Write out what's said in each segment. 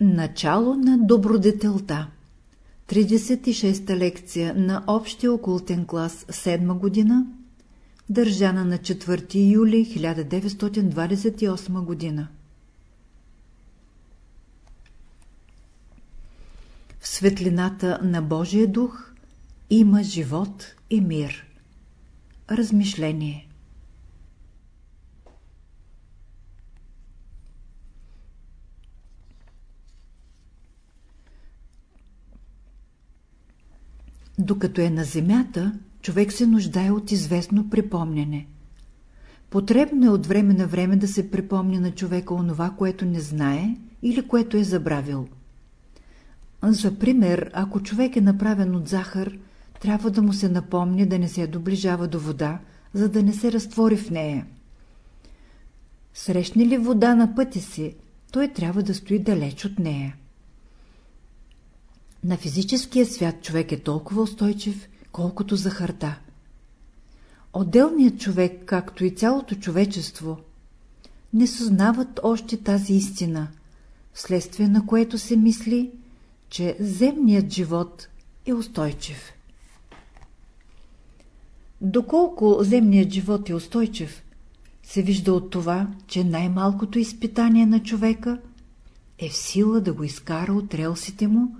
Начало на добродетелта. 36-та лекция на Общия окултен клас 7 година Държана на 4 юли 1928 година. В светлината на Божия дух има живот и мир. Размишление Докато е на земята, човек се нуждае от известно припомняне. Потребно е от време на време да се припомня на човека онова, което не знае или което е забравил. За пример, ако човек е направен от захар, трябва да му се напомни да не се доближава до вода, за да не се разтвори в нея. Срещне ли вода на пътя си, той трябва да стои далеч от нея. На физическия свят човек е толкова устойчив, колкото захарта. Отделният човек, както и цялото човечество, не съзнават още тази истина, вследствие на което се мисли, че земният живот е устойчив. Доколко земният живот е устойчив, се вижда от това, че най-малкото изпитание на човека е в сила да го изкара от релсите му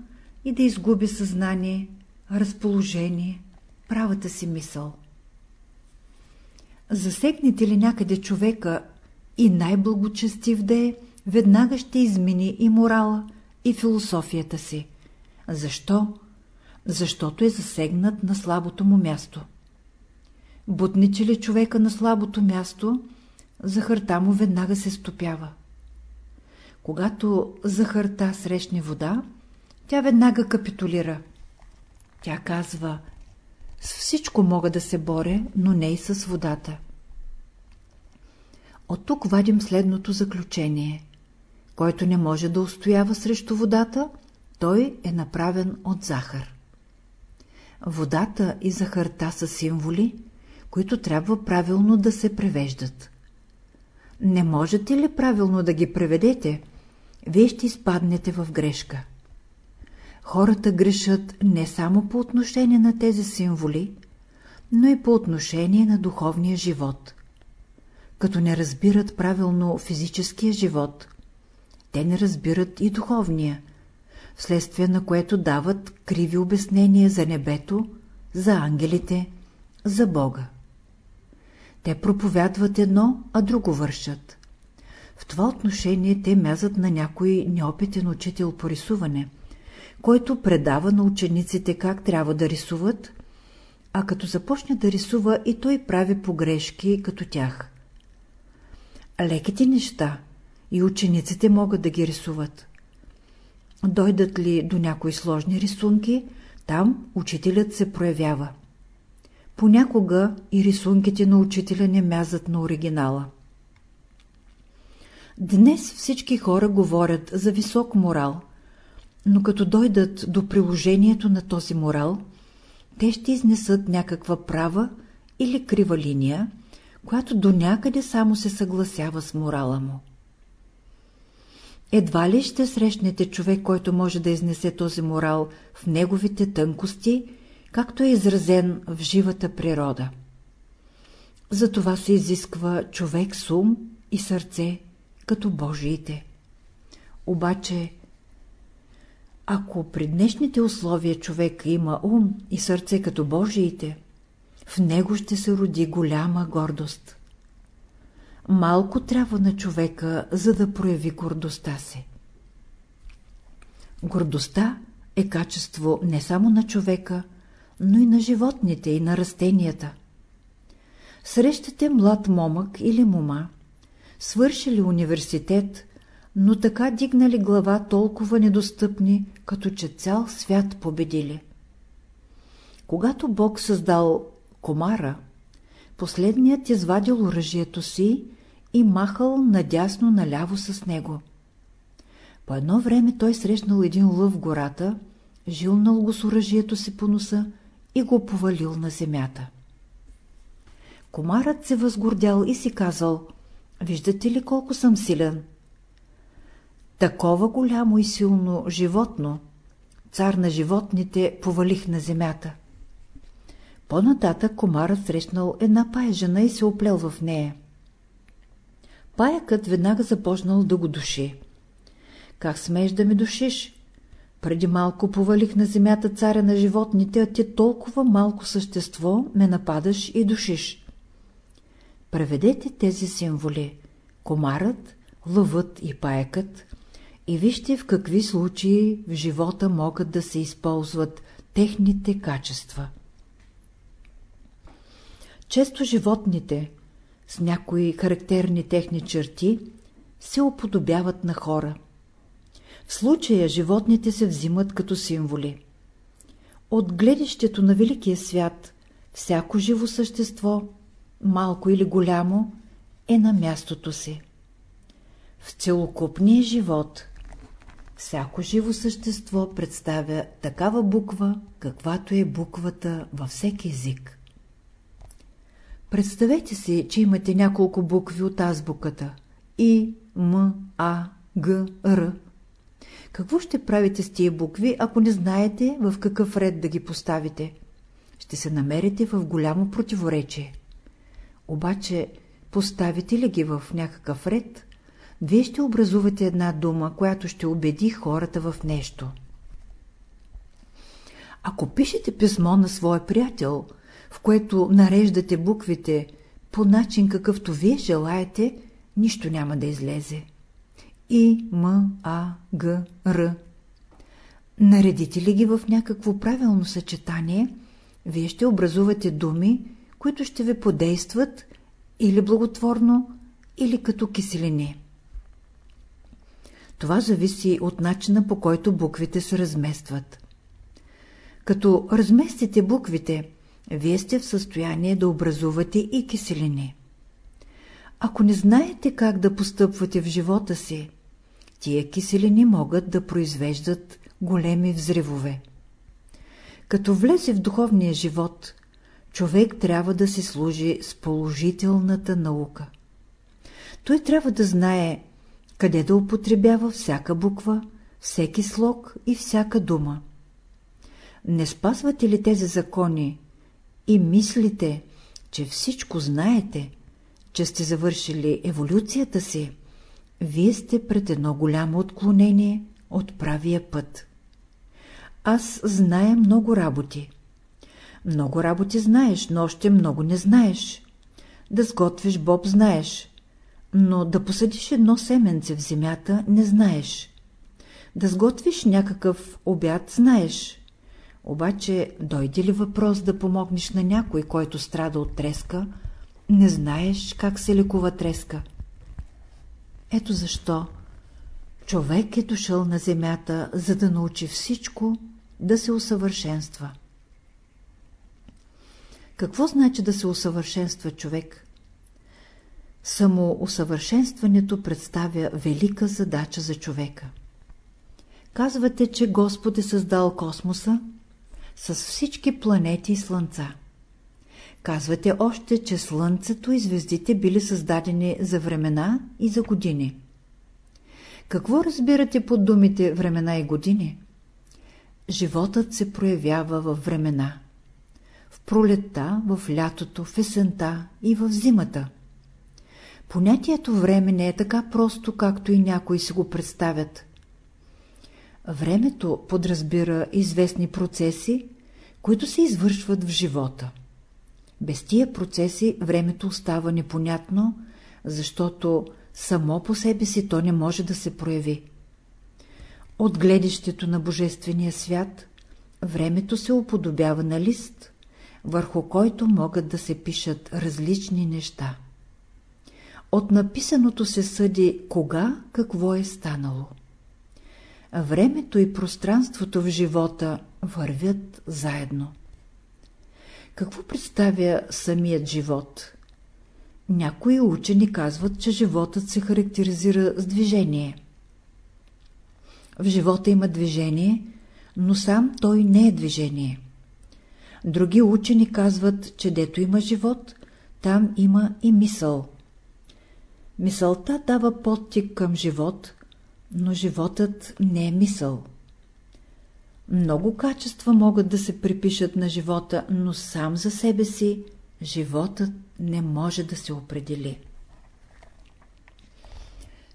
и да изгуби съзнание, разположение, правата си мисъл. Засегнете ли някъде човека и най-благочестив да е, веднага ще измени и морала, и философията си. Защо? Защото е засегнат на слабото му място. Бутниче ли човека на слабото място, захарта му веднага се стопява. Когато захарта срещне вода, тя веднага капитулира. Тя казва, с всичко мога да се боря, но не и с водата. От тук вадим следното заключение. Който не може да устоява срещу водата, той е направен от захар. Водата и захарта са символи, които трябва правилно да се превеждат. Не можете ли правилно да ги преведете, вие ще изпаднете в грешка. Хората грешат не само по отношение на тези символи, но и по отношение на духовния живот. Като не разбират правилно физическия живот, те не разбират и духовния, вследствие на което дават криви обяснения за небето, за ангелите, за Бога. Те проповядват едно, а друго вършат. В това отношение те мязат на някой неопитен учител по рисуване – който предава на учениците как трябва да рисуват, а като започне да рисува и той прави погрешки като тях. Леките неща и учениците могат да ги рисуват. Дойдат ли до някои сложни рисунки, там учителят се проявява. Понякога и рисунките на учителя не мязат на оригинала. Днес всички хора говорят за висок морал – но като дойдат до приложението на този морал, те ще изнесат някаква права или крива линия, която до някъде само се съгласява с морала му. Едва ли ще срещнете човек, който може да изнесе този морал в неговите тънкости, както е изразен в живата природа. За това се изисква човек с ум и сърце, като Божиите. Обаче ако при днешните условия човек има ум и сърце като Божиите, в него ще се роди голяма гордост. Малко трябва на човека, за да прояви гордостта си. Гордостта е качество не само на човека, но и на животните и на растенията. Срещате млад момък или мома, свършили университет, но така дигнали глава толкова недостъпни, като че цял свят победили. Когато Бог създал комара, последният извадил оръжието си и махал надясно-наляво с него. По едно време той срещнал един лъв в гората, жилнал го с оръжието си по носа и го повалил на земята. Комарът се възгордял и си казал, виждате ли колко съм силен? Такова голямо и силно животно, цар на животните, повалих на земята. По-нататък комарът срещнал една пая жена и се оплел в нея. Паякът веднага започнал да го души. Как смееш да ме душиш? Преди малко повалих на земята царя на животните, а ти толкова малко същество ме нападаш и душиш. Преведете тези символи – комарът, лъвът и паякът и вижте в какви случаи в живота могат да се използват техните качества. Често животните с някои характерни техни черти се уподобяват на хора. В случая животните се взимат като символи. От гледището на великия свят всяко живо същество, малко или голямо, е на мястото си. В целокупния живот всяко живо същество представя такава буква, каквато е буквата във всеки език. Представете си, че имате няколко букви от азбуката И, М, А, Г, Р. Какво ще правите с тия букви, ако не знаете в какъв ред да ги поставите? Ще се намерите в голямо противоречие. Обаче, поставите ли ги в някакъв ред, вие ще образувате една дума, която ще убеди хората в нещо. Ако пишете писмо на своя приятел, в което нареждате буквите по начин какъвто вие желаете, нищо няма да излезе. И, М, А, Г, Р. Наредите ли ги в някакво правилно съчетание, вие ще образувате думи, които ще ви подействат или благотворно, или като киселини. Това зависи от начина по който буквите се разместват. Като разместите буквите, вие сте в състояние да образувате и киселини. Ако не знаете как да постъпвате в живота си, тия киселини могат да произвеждат големи взривове. Като влезе в духовния живот, човек трябва да се служи с положителната наука. Той трябва да знае къде да употребява всяка буква, всеки слог и всяка дума. Не спазвате ли тези закони и мислите, че всичко знаете, че сте завършили еволюцията си, вие сте пред едно голямо отклонение от правия път. Аз зная много работи. Много работи знаеш, но още много не знаеш. Да сготвиш боб знаеш, но да посадиш едно семенце в земята не знаеш. Да сготвиш някакъв обяд знаеш. Обаче дойде ли въпрос да помогнеш на някой, който страда от треска, не знаеш как се лекува треска. Ето защо човек е дошъл на земята, за да научи всичко, да се усъвършенства. Какво значи да се усъвършенства човек? Само усъвършенстването представя велика задача за човека. Казвате, че Господ е създал космоса с всички планети и слънца. Казвате още, че Слънцето и звездите били създадени за времена и за години. Какво разбирате под думите времена и години? Животът се проявява във времена. В пролетта, в лятото, в есента и в зимата – Понятието време не е така просто, както и някои си го представят. Времето подразбира известни процеси, които се извършват в живота. Без тия процеси времето остава непонятно, защото само по себе си то не може да се прояви. От гледището на Божествения свят, времето се уподобява на лист, върху който могат да се пишат различни неща. От написаното се съди кога какво е станало. Времето и пространството в живота вървят заедно. Какво представя самият живот? Някои учени казват, че животът се характеризира с движение. В живота има движение, но сам той не е движение. Други учени казват, че дето има живот, там има и мисъл. Мисълта дава подтик към живот, но животът не е мисъл. Много качества могат да се припишат на живота, но сам за себе си животът не може да се определи.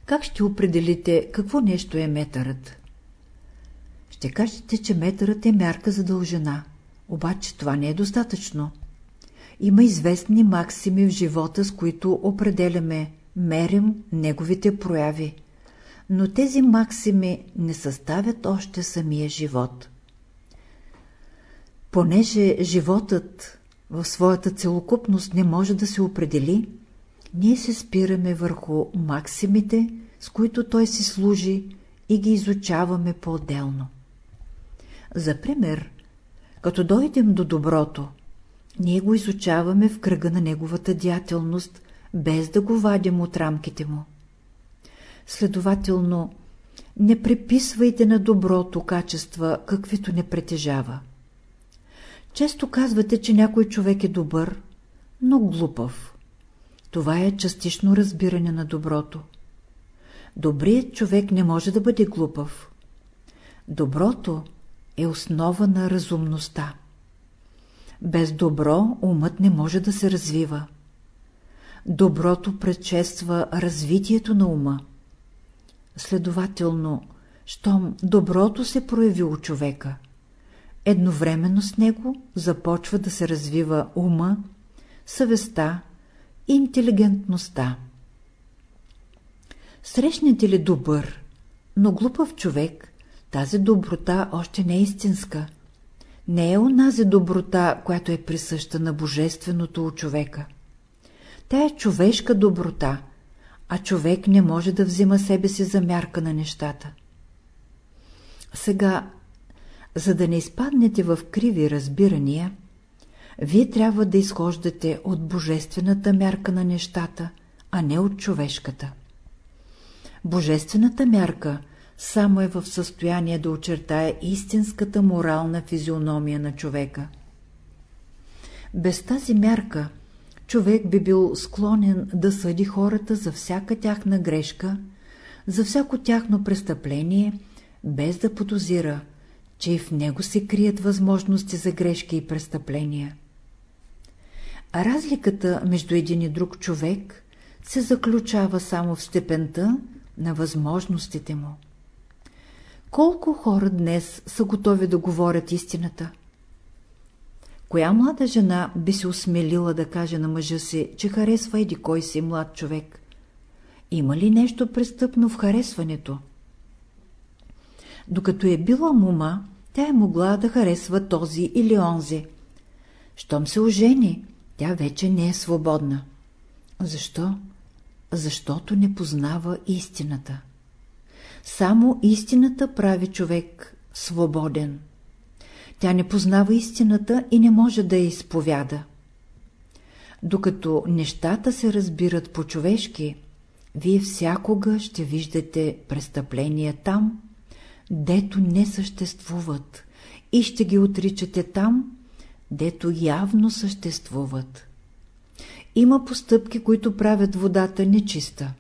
Как ще определите какво нещо е метърът? Ще кажете, че метърът е мярка за дължина, обаче това не е достатъчно. Има известни максими в живота, с които определяме, мерим неговите прояви. Но тези максими не съставят още самия живот. Понеже животът в своята целокупност не може да се определи, ние се спираме върху максимите, с които той си служи и ги изучаваме по-отделно. За пример, като дойдем до доброто, ние го изучаваме в кръга на неговата деятелност, без да го вадим от рамките му. Следователно, не приписвайте на доброто качества, каквито не притежава. Често казвате, че някой човек е добър, но глупав. Това е частично разбиране на доброто. Добрият човек не може да бъде глупав. Доброто е основа на разумността. Без добро умът не може да се развива. Доброто предшества развитието на ума. Следователно, щом доброто се прояви у човека, едновременно с него започва да се развива ума, съвестта и интелигентността. Срещнете ли добър, но глупав човек, тази доброта още не е истинска. Не е онази доброта, която е присъща на божественото у човека. Тя е човешка доброта, а човек не може да взима себе си за мярка на нещата. Сега, за да не изпаднете в криви разбирания, вие трябва да изхождате от божествената мярка на нещата, а не от човешката. Божествената мярка само е в състояние да очертае истинската морална физиономия на човека. Без тази мярка човек би бил склонен да съди хората за всяка тяхна грешка, за всяко тяхно престъпление, без да подозира, че и в него се крият възможности за грешки и престъпления. А разликата между един и друг човек се заключава само в степента на възможностите му. Колко хора днес са готови да говорят истината? Коя млада жена би се осмелила да каже на мъжа си, че харесва еди кой си млад човек? Има ли нещо престъпно в харесването? Докато е била мума, тя е могла да харесва този или онзи. Щом се ожени, тя вече не е свободна. Защо? Защото не познава истината. Само истината прави човек свободен. Тя не познава истината и не може да я изповяда. Докато нещата се разбират по-човешки, вие всякога ще виждате престъпления там, дето не съществуват, и ще ги отричате там, дето явно съществуват. Има постъпки, които правят водата нечиста.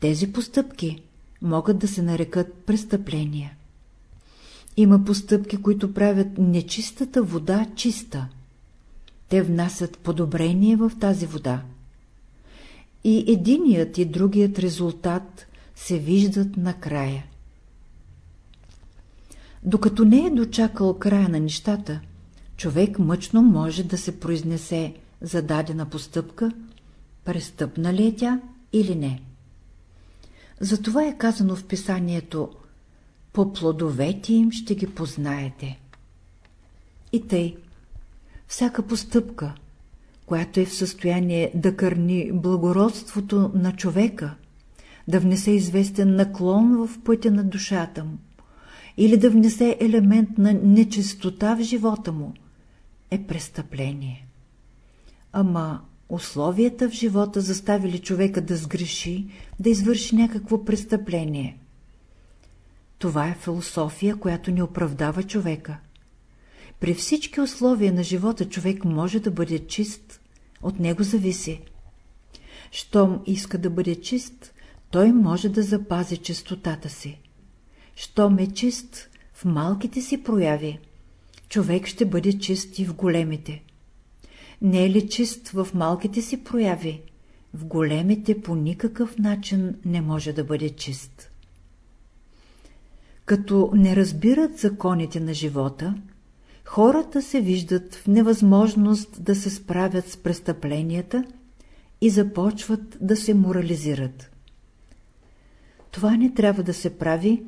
Тези постъпки могат да се нарекат престъпления. Има постъпки, които правят нечистата вода чиста. Те внасят подобрение в тази вода. И единият и другият резултат се виждат накрая. Докато не е дочакал края на нещата, човек мъчно може да се произнесе за дадена постъпка, престъпна ли е тя или не. Затова е казано в писанието «По плодовете им ще ги познаете». И тъй, всяка постъпка, която е в състояние да кърни благородството на човека, да внесе известен наклон в пътя на душата му, или да внесе елемент на нечистота в живота му, е престъпление. Ама условията в живота заставили човека да сгреши, да извърши някакво престъпление. Това е философия, която не оправдава човека. При всички условия на живота човек може да бъде чист, от него зависи. Щом иска да бъде чист, той може да запази чистотата си. Щом е чист в малките си прояви, човек ще бъде чист и в големите. Не е ли чист в малките си прояви, в големите по никакъв начин не може да бъде чист. Като не разбират законите на живота, хората се виждат в невъзможност да се справят с престъпленията и започват да се морализират. Това не трябва да се прави,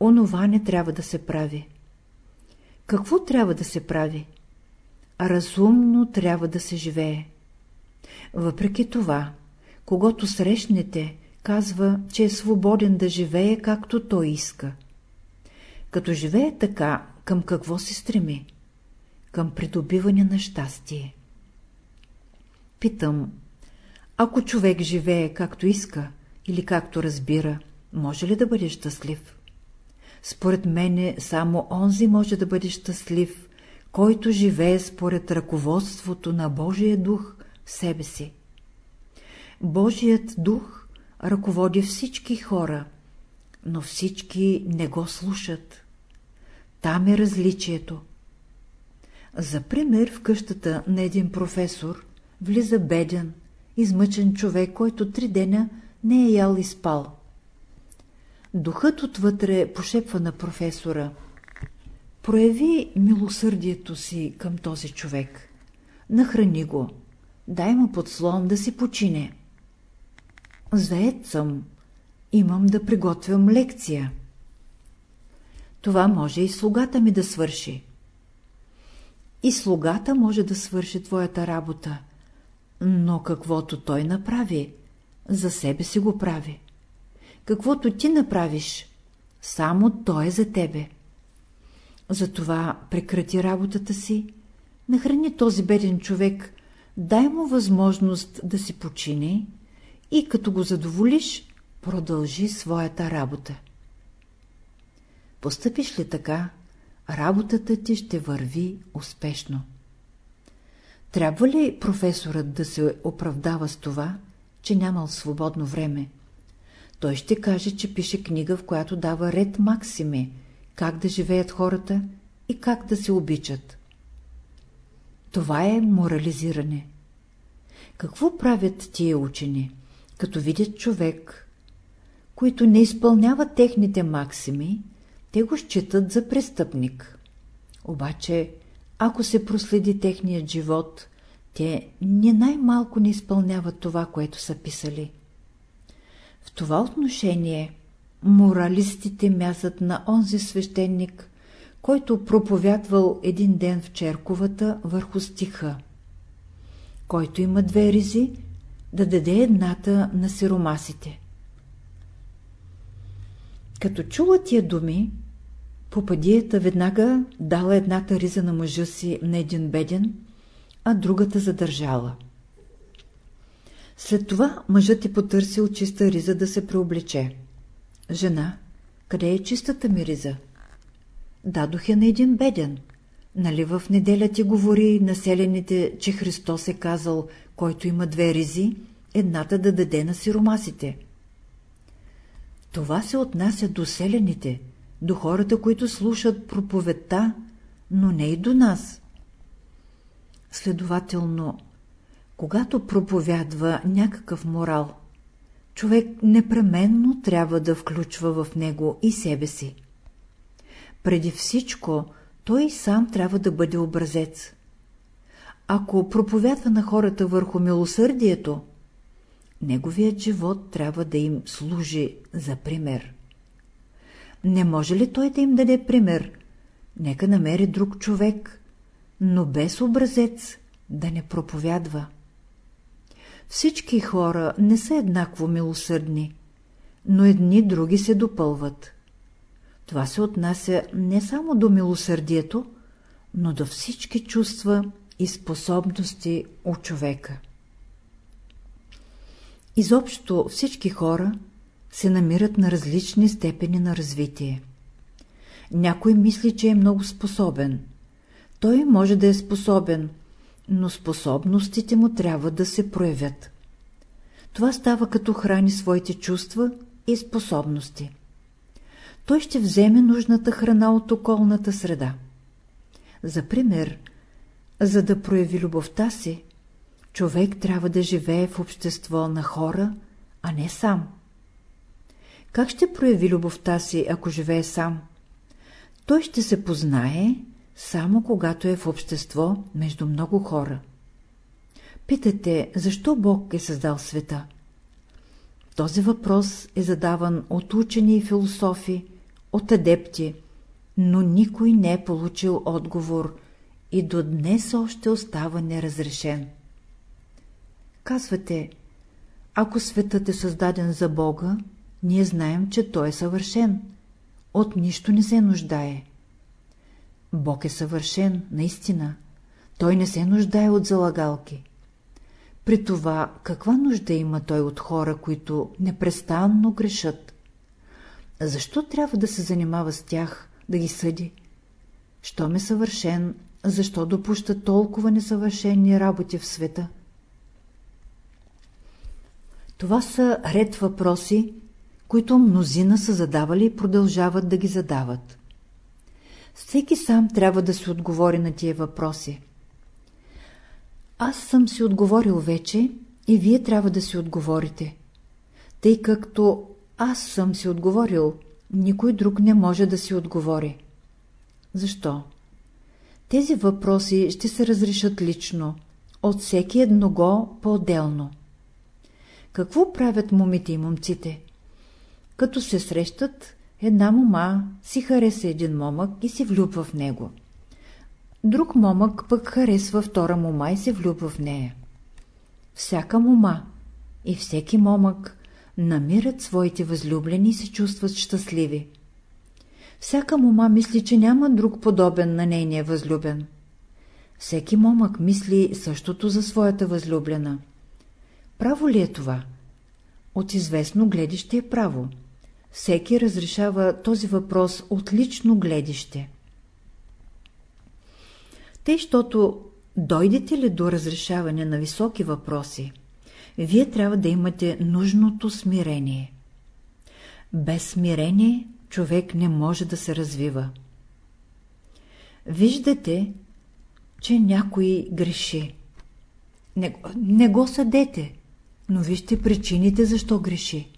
онова не трябва да се прави. Какво трябва да се прави? Разумно трябва да се живее. Въпреки това, когато срещнете, казва, че е свободен да живее както той иска. Като живее така, към какво се стреми? Към придобиване на щастие. Питам, ако човек живее както иска или както разбира, може ли да бъде щастлив? Според мене само онзи може да бъде щастлив, който живее според ръководството на Божия дух в себе си. Божият дух ръководи всички хора, но всички не го слушат. Там е различието. За пример в къщата на един професор влиза беден, измъчен човек, който три деня не е ял и спал. Духът отвътре пошепва на професора. Прояви милосърдието си към този човек. Нахрани го. Дай му подслон да си почине. Заед съм. Имам да приготвям лекция. Това може и слугата ми да свърши. И слугата може да свърши твоята работа, но каквото той направи, за себе си го прави. Каквото ти направиш, само той е за тебе. Затова прекрати работата си, нахрани този беден човек, дай му възможност да си почини и като го задоволиш, продължи своята работа. Постъпиш ли така, работата ти ще върви успешно. Трябва ли професорът да се оправдава с това, че нямал свободно време? Той ще каже, че пише книга, в която дава ред максими, как да живеят хората и как да се обичат. Това е морализиране. Какво правят тия учени? Като видят човек, които не изпълняват техните максими, те го считат за престъпник. Обаче, ако се проследи техният живот, те не най-малко не изпълняват това, което са писали. В това отношение моралистите мязат на онзи свещеник, който проповядвал един ден в черковата върху стиха. Който има две ризи, да даде едната на сиромасите. Като чула тия думи, попадията веднага дала едната риза на мъжа си на един беден, а другата задържала. След това мъжът е потърсил чиста риза да се преоблече. Жена, къде е чистата ми риза? Дадох я на един беден. Нали в неделя ти говори населените, че Христос е казал, който има две ризи, едната да даде на сиромасите. Това се отнася до селените, до хората, които слушат проповедта, но не и до нас. Следователно, когато проповядва някакъв морал, човек непременно трябва да включва в него и себе си. Преди всичко, той сам трябва да бъде образец. Ако проповядва на хората върху милосърдието, неговият живот трябва да им служи за пример. Не може ли той да им даде пример? Нека намери друг човек, но без образец да не проповядва. Всички хора не са еднакво милосърдни, но едни други се допълват. Това се отнася не само до милосърдието, но до всички чувства и способности у човека. Изобщо всички хора се намират на различни степени на развитие. Някой мисли, че е много способен. Той може да е способен, но способностите му трябва да се проявят. Това става като храни своите чувства и способности. Той ще вземе нужната храна от околната среда. За пример, за да прояви любовта си, човек трябва да живее в общество на хора, а не сам. Как ще прояви любовта си, ако живее сам? Той ще се познае само когато е в общество между много хора. Питате, защо Бог е създал света? Този въпрос е задаван от учени и философи, от адепти, но никой не е получил отговор и до днес още остава неразрешен. Казвате, ако светът е създаден за Бога, ние знаем, че Той е съвършен. От нищо не се нуждае. Бог е съвършен, наистина. Той не се нуждае от залагалки. При това, каква нужда има той от хора, които непрестанно грешат? Защо трябва да се занимава с тях, да ги съди? Щом е съвършен, защо допуща толкова несъвършени работи в света? Това са ред въпроси, които мнозина са задавали и продължават да ги задават. Всеки сам трябва да се отговори на тия въпроси. Аз съм си отговорил вече и вие трябва да си отговорите. Тъй както аз съм си отговорил, никой друг не може да си отговори. Защо? Тези въпроси ще се разрешат лично, от всеки едного по-отделно. Какво правят момите и момците? Като се срещат, една мома си хареса един момък и се влюбва в него. Друг момък пък харесва втора мома и се влюбва в нея. Всяка мома и всеки момък намират своите възлюблени и се чувстват щастливи. Всяка мома мисли, че няма друг подобен на нейния възлюбен. Всеки момък мисли същото за своята възлюблена. Право ли е това? От известно гледище е право. Всеки разрешава този въпрос от лично гледище. Тъй, щото дойдете ли до разрешаване на високи въпроси, вие трябва да имате нужното смирение. Без смирение човек не може да се развива. Виждате, че някой греши. Не, не го съдете, но вижте причините защо греши.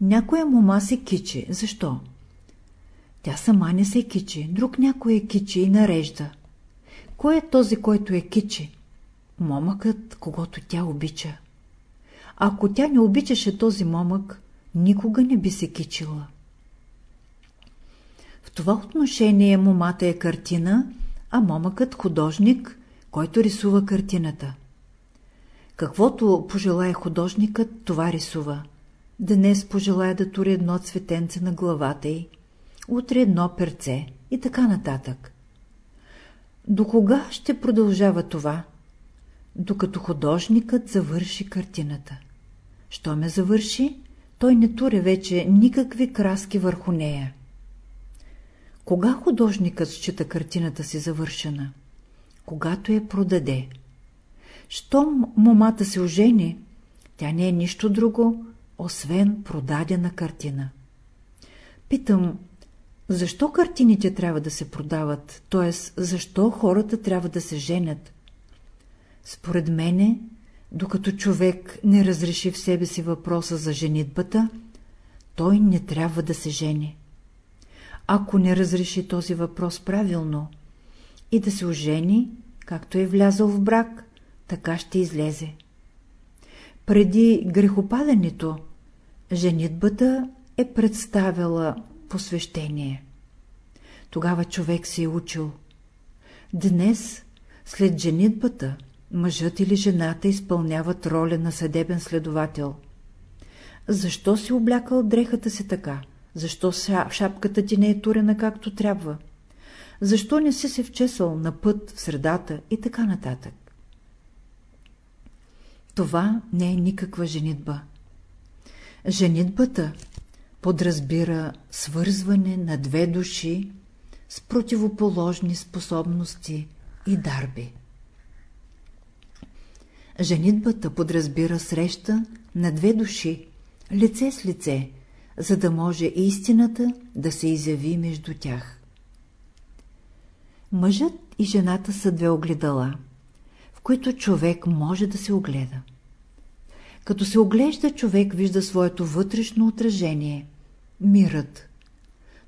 Някоя мома се кичи. Защо? Тя сама не се кичи, друг някой е кичи и нарежда. Кой е този, който е кичи? Момъкът, когато тя обича. Ако тя не обичаше този момък, никога не би се кичила. В това отношение момата е картина, а момъкът художник, който рисува картината. Каквото пожелая художникът, това рисува. Днес пожелая да тури едно цветенце на главата й, утре едно перце и така нататък. До кога ще продължава това? Докато художникът завърши картината. Що ме завърши, той не туре вече никакви краски върху нея. Кога художникът счита картината си завършена? Когато я продаде. Щом момата се ожени, тя не е нищо друго, освен продадена картина. Питам, защо картините трябва да се продават, т.е. защо хората трябва да се женят? Според мене, докато човек не разреши в себе си въпроса за женитбата, той не трябва да се жени. Ако не разреши този въпрос правилно и да се ожени, както е влязъл в брак, така ще излезе. Преди грехопадането, женитбата е представила посвещение. Тогава човек се е учил. Днес, след женитбата, мъжът или жената изпълняват роля на съдебен следовател. Защо си облякал дрехата си така? Защо шапката ти не е турена както трябва? Защо не си се вчесал на път в средата и така нататък? Това не е никаква женитба. Женитбата подразбира свързване на две души с противоположни способности и дарби. Женитбата подразбира среща на две души, лице с лице, за да може истината да се изяви между тях. Мъжът и жената са две огледала, които човек може да се огледа. Като се оглежда, човек вижда своето вътрешно отражение – мирът.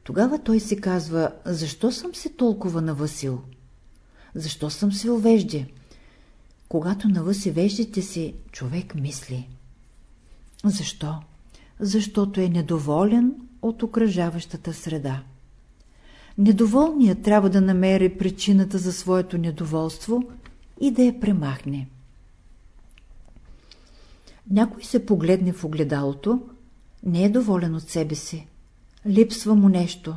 Тогава той си казва, защо съм се толкова навъсил? Защо съм се увежде? Когато навъси веждите си, човек мисли. Защо? Защото е недоволен от окръжаващата среда. Недоволният трябва да намери причината за своето недоволство и да я премахне. Някой се погледне в огледалото, не е доволен от себе си. Липсва му нещо.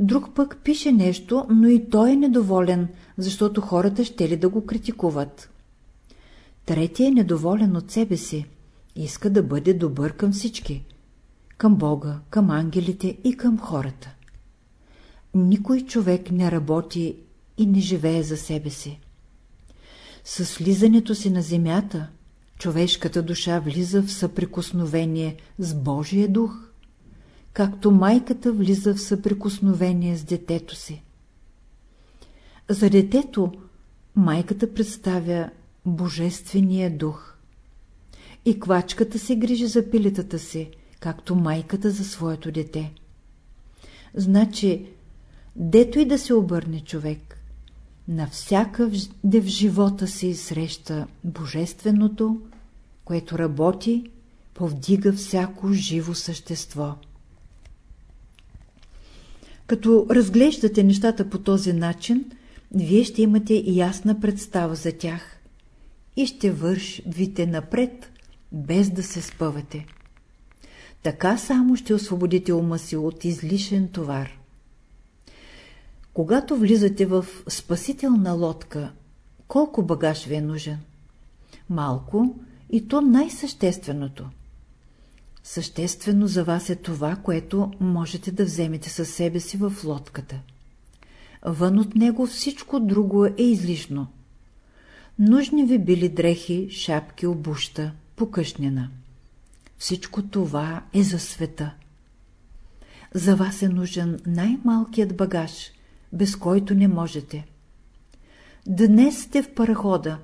Друг пък пише нещо, но и той е недоволен, защото хората ще ли да го критикуват. Третия е недоволен от себе си. Иска да бъде добър към всички. Към Бога, към ангелите и към хората. Никой човек не работи и не живее за себе си. С слизането си на земята, човешката душа влиза в съприкосновение с Божия дух, както майката влиза в съприкосновение с детето си. За детето майката представя Божествения дух. И квачката се грижи за пилетата си, както майката за своето дете. Значи, дето и да се обърне човек, навсякъде в живота си среща Божественото, което работи, повдига всяко живо същество. Като разглеждате нещата по този начин, вие ще имате ясна представа за тях и ще вършите напред, без да се спъвате. Така само ще освободите ума си от излишен товар. Когато влизате в спасителна лодка, колко багаж ви е нужен? Малко и то най-същественото. Съществено за вас е това, което можете да вземете със себе си в лодката. Вън от него всичко друго е излишно. Нужни ви били дрехи, шапки, обуща, покъшнена. Всичко това е за света. За вас е нужен най-малкият багаж, без който не можете. Днес сте в парахода,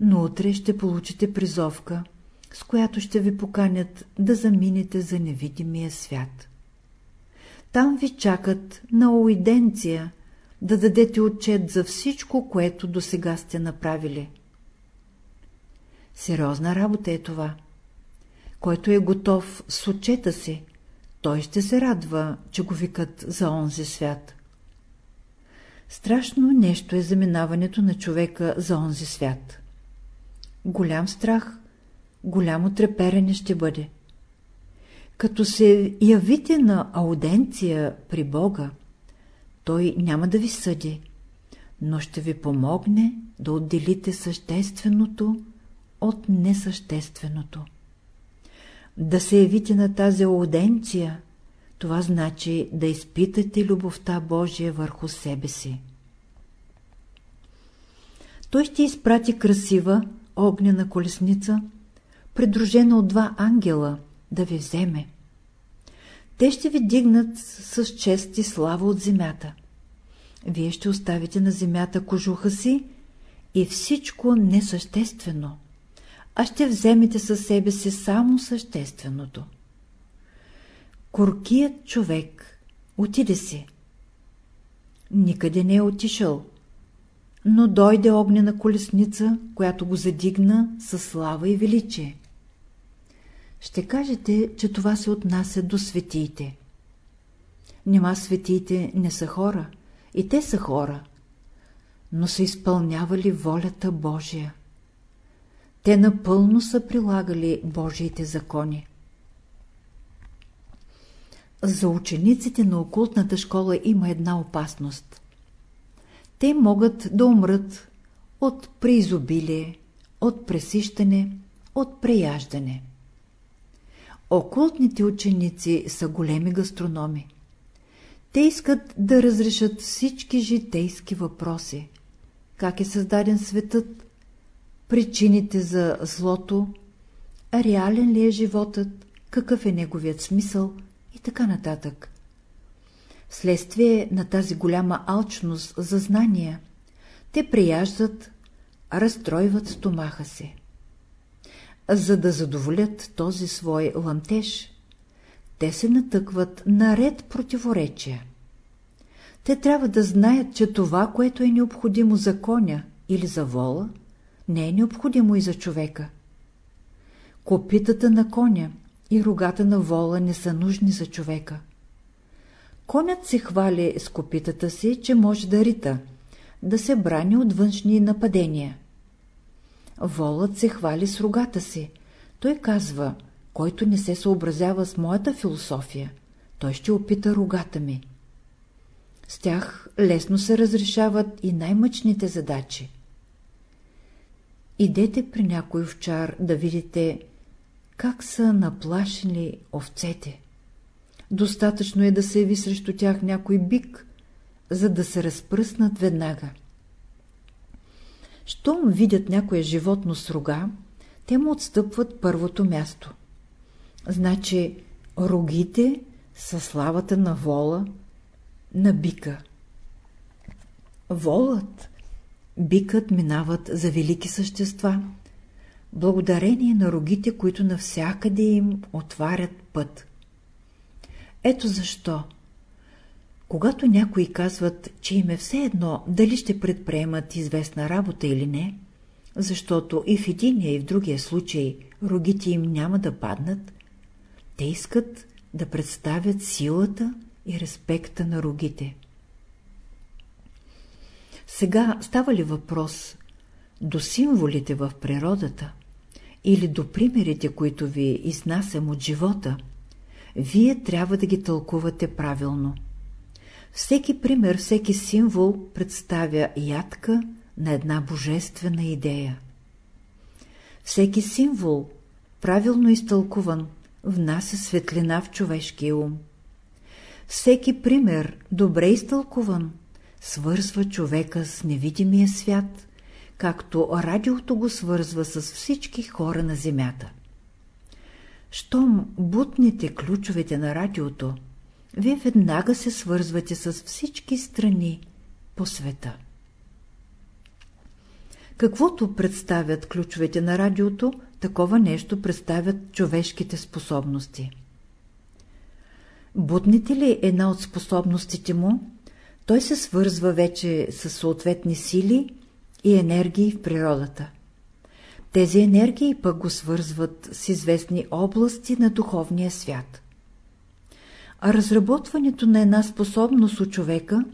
но утре ще получите призовка, с която ще ви поканят да заминете за невидимия свят. Там ви чакат на уиденция да дадете отчет за всичко, което до сега сте направили. Сериозна работа е това. Който е готов с отчета си, той ще се радва, че го викат за онзи свят. Страшно нещо е заминаването на човека за онзи свят. Голям страх, голямо треперене ще бъде. Като се явите на ауденция при Бога, той няма да ви съди, но ще ви помогне да отделите същественото от несъщественото. Да се явите на тази ауденция, това значи да изпитате любовта Божия върху себе си. Той ще изпрати красива, огнена колесница, придружена от два ангела, да ви вземе. Те ще ви дигнат с чест и слава от земята. Вие ще оставите на земята кожуха си и всичко несъществено, а ще вземете със себе си само същественото. Коркият човек отиде си. Никъде не е отишъл, но дойде огнена колесница, която го задигна със слава и величие. Ще кажете, че това се отнася до светиите. Нима светиите не са хора, и те са хора, но са изпълнявали волята Божия. Те напълно са прилагали Божиите закони. За учениците на окултната школа има една опасност. Те могат да умрат от преизобилие, от пресищане, от преяждане. Окултните ученици са големи гастрономи. Те искат да разрешат всички житейски въпроси. Как е създаден светът? причините за злото, реален ли е животът, какъв е неговият смисъл и така нататък. Вследствие на тази голяма алчност за знания, те прияждат, разстройват стомаха се. За да задоволят този свой ламтеж, те се натъкват на ред противоречия. Те трябва да знаят, че това, което е необходимо за коня или за вола, не е необходимо и за човека. Копитата на коня и рогата на вола не са нужни за човека. Конят се хвали с копитата си, че може да рита, да се брани от външни нападения. Волът се хвали с рогата си. Той казва, който не се съобразява с моята философия, той ще опита рогата ми. С тях лесно се разрешават и най-мъчните задачи. Идете при някой овчар да видите как са наплашени овцете. Достатъчно е да се яви срещу тях някой бик, за да се разпръснат веднага. Щом видят някое животно с рога, те му отстъпват първото място. Значи рогите са славата на вола, на бика. Волът, бикът минават за велики същества, благодарение на рогите, които навсякъде им отварят път. Ето защо. Когато някои казват, че им е все едно дали ще предприемат известна работа или не, защото и в единия и в другия случай рогите им няма да паднат, те искат да представят силата и респекта на рогите. Сега става ли въпрос до символите в природата или до примерите, които ви изнасям от живота, вие трябва да ги тълкувате правилно. Всеки пример, всеки символ представя ядка на една божествена идея. Всеки символ, правилно изтълкуван, внася светлина в човешкия ум. Всеки пример, добре изтълкуван, свързва човека с невидимия свят, както радиото го свързва с всички хора на Земята. Щом бутните ключовете на радиото, вие веднага се свързвате с всички страни по света. Каквото представят ключовете на радиото, такова нещо представят човешките способности. Будните ли една от способностите му, той се свързва вече с съответни сили и енергии в природата. Тези енергии пък го свързват с известни области на духовния свят. А разработването на една способност у човека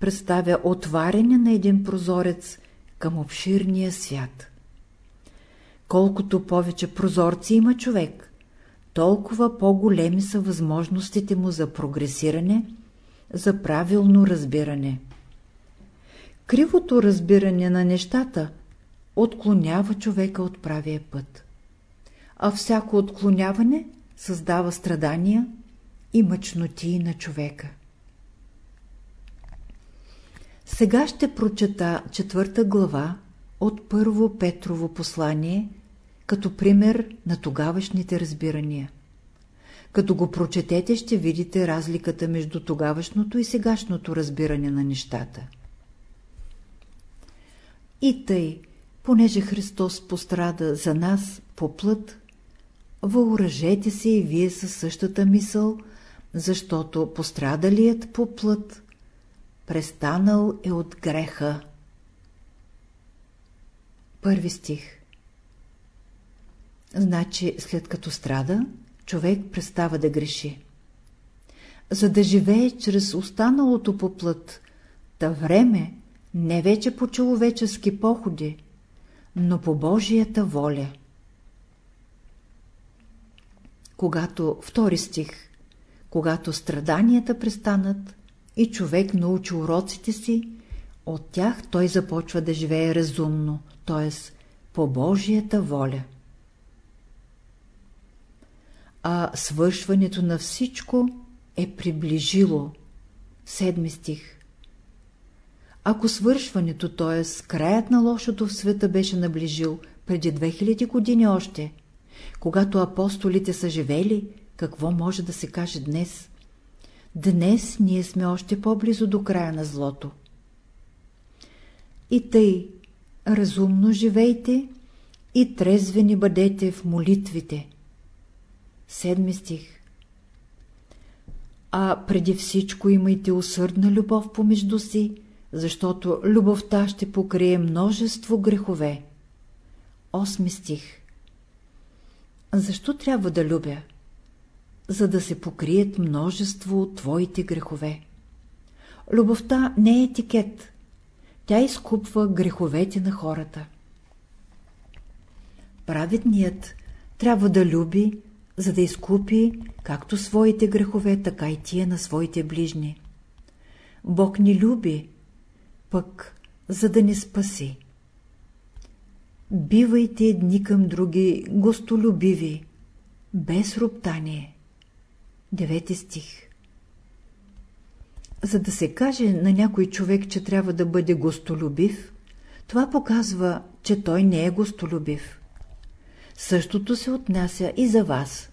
представя отваряне на един прозорец към обширния свят. Колкото повече прозорци има човек, толкова по-големи са възможностите му за прогресиране, за правилно разбиране. Кривото разбиране на нещата отклонява човека от правия път, а всяко отклоняване създава страдания и мъчноти на човека. Сега ще прочета четвърта глава от първо Петрово послание, като пример на тогавашните разбирания. Като го прочетете, ще видите разликата между тогавашното и сегашното разбиране на нещата. И тъй, понеже Христос пострада за нас по плът, въоръжете се и вие със същата мисъл, защото пострадалият по плът престанал е от греха. Първи стих Значи, след като страда, човек престава да греши. За да живее чрез останалото по плът, та време, не вече по човечески походи, но по Божията воля. Когато, втори стих, когато страданията престанат и човек научи уроците си, от тях той започва да живее разумно, т.е. по Божията воля. А свършването на всичко е приближило. Седми стих ако свършването, т.е. краят на лошото в света беше наближил, преди 2000 години още, когато апостолите са живели, какво може да се каже днес? Днес ние сме още по-близо до края на злото. И тъй, разумно живейте и трезвени бъдете в молитвите. Седми стих А преди всичко имайте усърдна любов помежду си, защото любовта ще покрие множество грехове. Осми стих Защо трябва да любя? За да се покрият множество от твоите грехове. Любовта не е етикет. Тя изкупва греховете на хората. Праведният трябва да люби, за да изкупи както своите грехове, така и тия на своите ближни. Бог ни люби, пък за да ни спаси. Бивайте едни към други гостолюбиви, без роптание. Девети стих За да се каже на някой човек, че трябва да бъде гостолюбив, това показва, че той не е гостолюбив. Същото се отнася и за вас.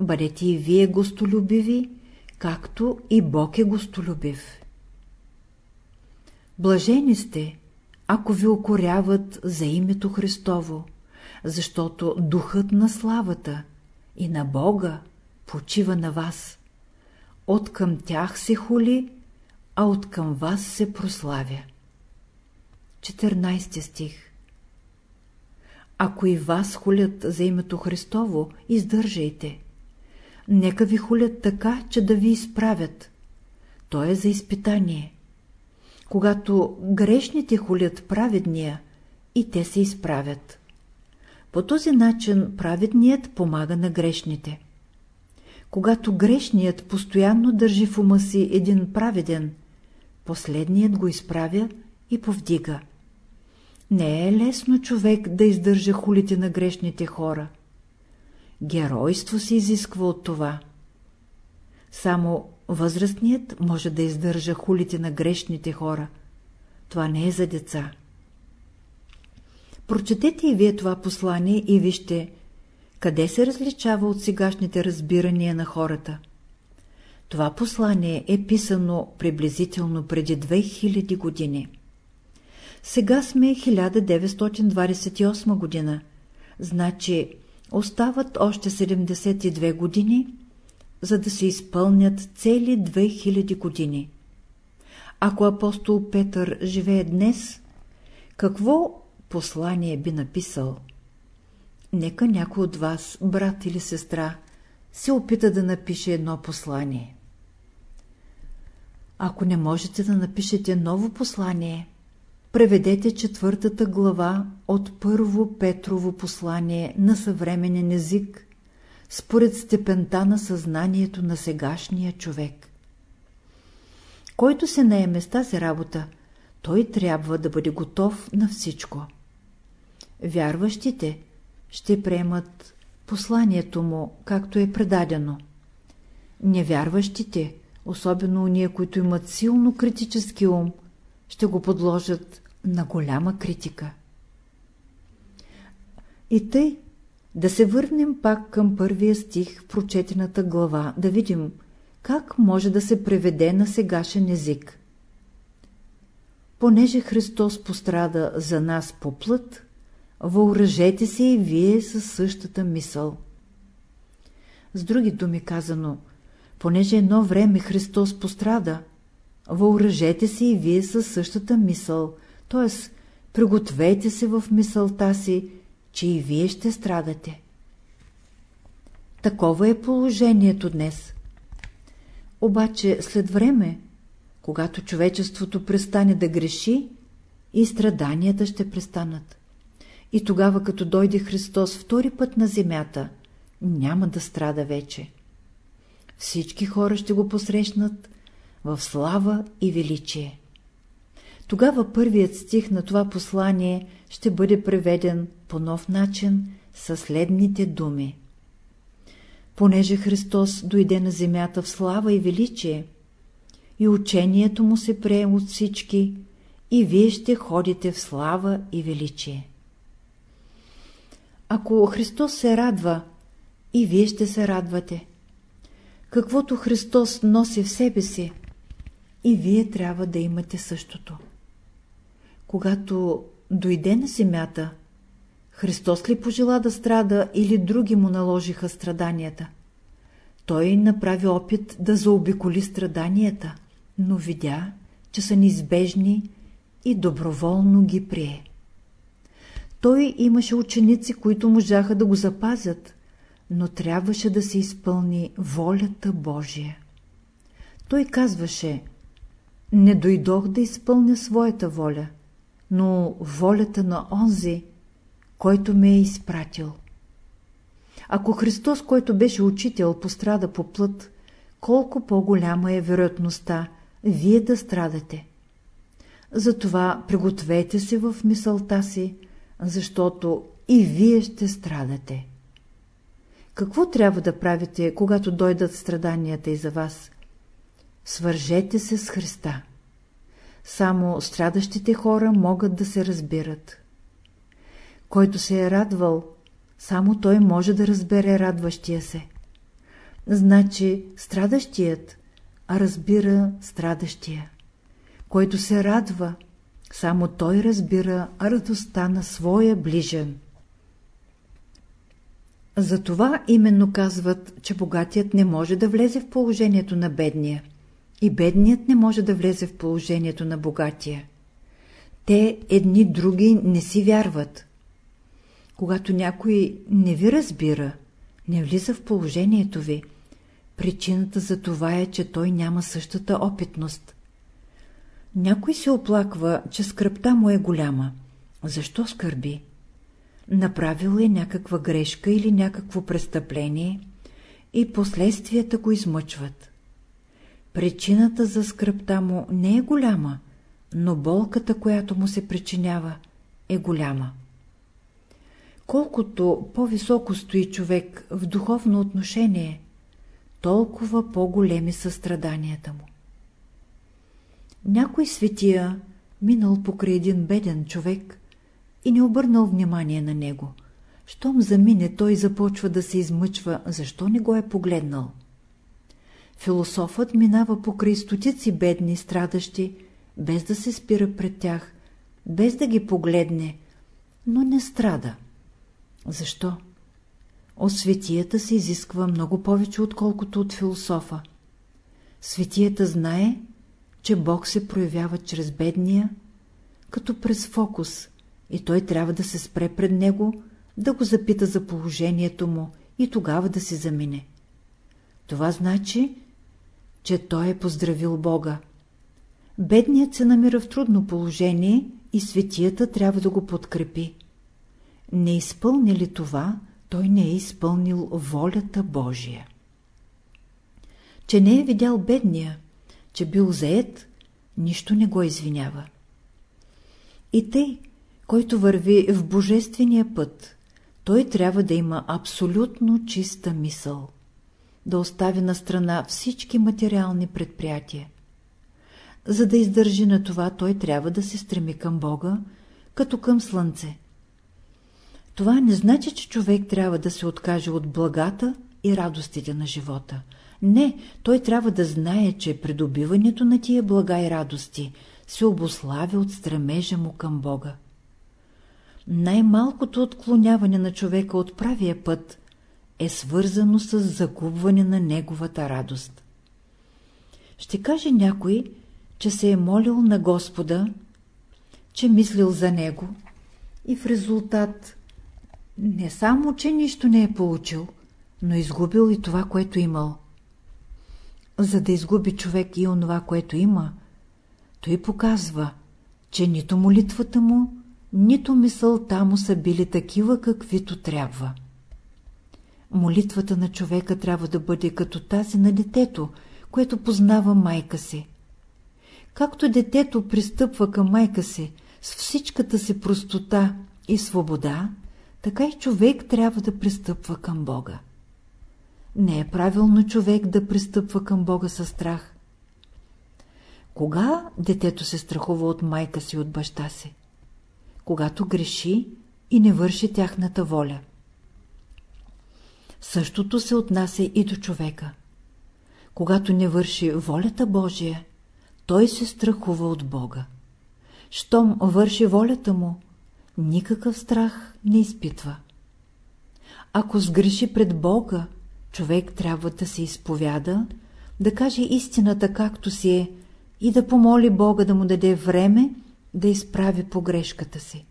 Бъдете и вие гостолюбиви, както и Бог е гостолюбив. Блажени сте, ако ви окоряват за името Христово, защото духът на славата и на Бога почива на вас. От към тях се хули, а от към вас се прославя. 14 стих Ако и вас хулят за името Христово, издържайте. Нека ви хулят така, че да ви изправят. То е за изпитание. Когато грешните хулят праведния, и те се изправят. По този начин праведният помага на грешните. Когато грешният постоянно държи в ума си един праведен, последният го изправя и повдига. Не е лесно човек да издържа хулите на грешните хора. Геройство се изисква от това. Само възрастният може да издържа хулите на грешните хора. Това не е за деца. Прочетете и вие това послание и вижте, къде се различава от сегашните разбирания на хората. Това послание е писано приблизително преди 2000 години. Сега сме 1928 година, значи остават още 72 години, за да се изпълнят цели 2000 години. Ако апостол Петър живее днес, какво послание би написал? Нека някой от вас, брат или сестра, се опита да напише едно послание. Ако не можете да напишете ново послание, преведете четвъртата глава от първо Петрово послание на съвременен език, според степента на съзнанието на сегашния човек. Който се наеме с тази работа, той трябва да бъде готов на всичко. Вярващите ще приемат посланието му, както е предадено. Невярващите, особено уния, които имат силно критически ум, ще го подложат на голяма критика. И тъй, да се върнем пак към първия стих в прочетената глава, да видим как може да се преведе на сегашен език. Понеже Христос пострада за нас по плът, въоръжете се и вие със същата мисъл. С други думи казано, понеже едно време Христос пострада, въоръжете се и вие със същата мисъл, т.е. пригответе се в мисълта си, че и вие ще страдате. Такова е положението днес. Обаче след време, когато човечеството престане да греши, и страданията ще престанат. И тогава, като дойде Христос втори път на земята, няма да страда вече. Всички хора ще го посрещнат в слава и величие. Тогава първият стих на това послание ще бъде преведен по нов начин със следните думи. Понеже Христос дойде на земята в слава и величие, и учението му се прие от всички, и вие ще ходите в слава и величие. Ако Христос се радва, и вие ще се радвате. Каквото Христос носи в себе си, и вие трябва да имате същото. Когато дойде на земята, Христос ли пожела да страда или други му наложиха страданията? Той направи опит да заобиколи страданията, но видя, че са неизбежни и доброволно ги прие. Той имаше ученици, които можаха да го запазят, но трябваше да се изпълни волята Божия. Той казваше, не дойдох да изпълня своята воля, но волята на онзи, който ме е изпратил. Ако Христос, който беше учител, пострада по плът, колко по-голяма е вероятността вие да страдате. Затова пригответе се в мисълта си, защото и вие ще страдате. Какво трябва да правите, когато дойдат страданията и за вас? Свържете се с Христа. Само страдащите хора могат да се разбират. Който се е радвал, само той може да разбере радващия се. Значи страдащият, разбира страдащия. Който се радва, само той разбира радостта на своя ближен. Затова именно казват, че богатият не може да влезе в положението на бедния и бедният не може да влезе в положението на богатия. Те едни други не си вярват. Когато някой не ви разбира, не влиза в положението ви, причината за това е, че той няма същата опитност. Някой се оплаква, че скръпта му е голяма. Защо скърби? Направил е някаква грешка или някакво престъпление и последствията го измъчват. Причината за скръпта му не е голяма, но болката, която му се причинява, е голяма. Колкото по-високо стои човек в духовно отношение, толкова по-големи са страданията му. Някой светия минал покрай един беден човек и не обърнал внимание на него. Щом замине, той започва да се измъчва, защо не го е погледнал? Философът минава покрай стотици бедни, страдащи, без да се спира пред тях, без да ги погледне, но не страда. Защо? От светията се изисква много повече, отколкото от философа. Светията знае, че Бог се проявява чрез бедния, като през фокус, и той трябва да се спре пред него, да го запита за положението му и тогава да се замине. Това значи, че той е поздравил Бога. Бедният се намира в трудно положение и светията трябва да го подкрепи. Не изпълни ли това, той не е изпълнил волята Божия. Че не е видял бедния, че бил заед, нищо не го извинява. И тъй, който върви в божествения път, той трябва да има абсолютно чиста мисъл, да остави на страна всички материални предприятия. За да издържи на това, той трябва да се стреми към Бога, като към слънце. Това не значи, че човек трябва да се откаже от благата и радостите на живота. Не, той трябва да знае, че придобиването на тия блага и радости се обославя от стремежа му към Бога. Най-малкото отклоняване на човека от правия път е свързано с загубване на неговата радост. Ще каже някой, че се е молил на Господа, че мислил за него и в резултат не само, че нищо не е получил, но изгубил и това, което имал. За да изгуби човек и онова, което има, той показва, че нито молитвата му, нито мисълта му са били такива, каквито трябва. Молитвата на човека трябва да бъде като тази на детето, което познава майка си. Както детето пристъпва към майка си с всичката си простота и свобода, така и човек трябва да пристъпва към Бога. Не е правилно човек да пристъпва към Бога със страх. Кога детето се страхува от майка си, от баща си? Когато греши и не върши тяхната воля. Същото се отнася и до човека. Когато не върши волята Божия, той се страхува от Бога. Щом върши волята му, никакъв страх не изпитва. Ако сгреши пред Бога, човек трябва да се изповяда, да каже истината както си е и да помоли Бога да му даде време да изправи погрешката си.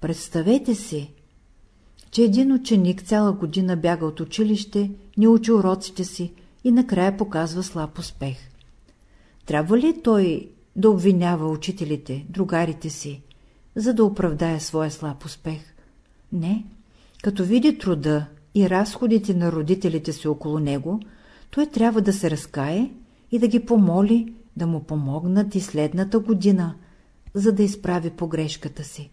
Представете си, че един ученик цяла година бяга от училище, не учи уроците си и накрая показва слаб успех. Трябва ли той да обвинява учителите, другарите си, за да оправдае своя слаб успех? Не. Като види труда и разходите на родителите си около него, той трябва да се разкае и да ги помоли да му помогнат и следната година, за да изправи погрешката си.